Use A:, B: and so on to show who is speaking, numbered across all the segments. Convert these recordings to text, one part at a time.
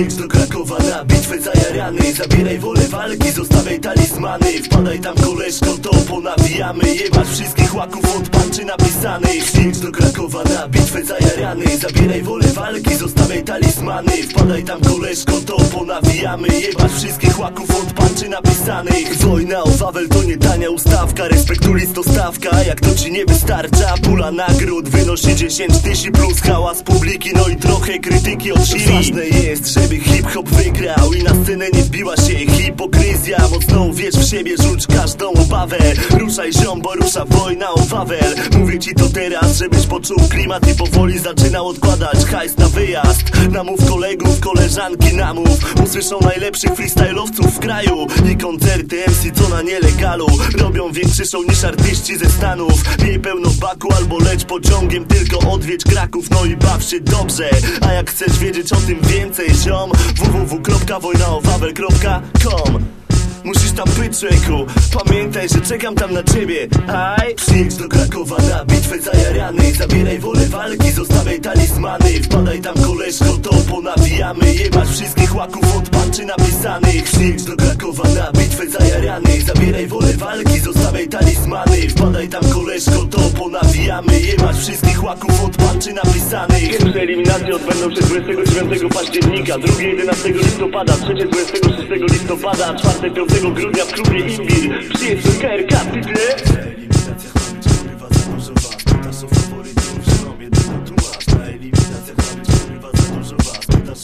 A: Jedź do Krakowa na bitwę za rany. Zabieraj wolę walki, zostawiaj talizmany Wpadaj tam koleżko, to ponawijamy Jebać wszystkich łaków od panczy napisanych Jedź do Krakowa na bitwę zajarany. Zabieraj wolę walki, zostawiaj talizmany Wpadaj tam koleżko, to ponawijamy Jebać wszystkich łaków od panczy napisanych. Wojna o Wawel to nie tania ustawka. Respektu listostawka, jak to ci nie wystarcza? Pula nagród wynosi 10 tysięcy plus hałas publiki. No i trochę krytyki od jury Ważne jest, żeby hip-hop wygrał I na scenę nie wbiła się hipokryzja Mocno uwierz w siebie, rzuć każdą obawę. Ruszaj ziom, bo rusza wojna o Wawel Mówię ci to teraz, żebyś poczuł klimat I powoli zaczynał odkładać hajs na wyjazd. Namów kolegów, koleżanki namów. Usłyszą najlepszych freestylowców w kraju. I koncerty MC co na nielegalu. Robią większy show niż artyści ze Stanów. Miej pełno baku albo leć pociągiem Tylko odwiedź Kraków, no i baw się dobrze. A jak chcesz wiedzieć o tym więcej ziom www.wojnaowawel.com Musisz tam być człowieku. Pamiętaj, że czekam tam na ciebie. Aj. Przyjedź do Krakowa na bitwę zajarany Zabieraj wolę walki, zostawiaj talizmany Wpadaj tam koleżko, to ponawijamy Jebać wszystkich łaków od panczy napisanych. Przyjedź do Krakowa na bitwę zajarany. Zabieraj wolę walki, zostawiaj talizmany. Wpadaj tam koleżko, to ponawijamy Jebać wszystkich łaków od panczy napisanych. Pierwsze eliminacje odbędą się 29 października Drugie 11 listopada, trzecie 26 listopada Czwarte 5 grudnia w klubie Imbir Przyjedź do KRK, tytle Eliminacja za dużo was Pytasz o faworytów, jednego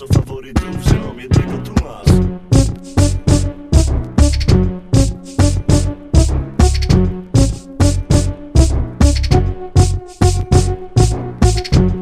A: masz o faworytów, że o mnie tego tu masz.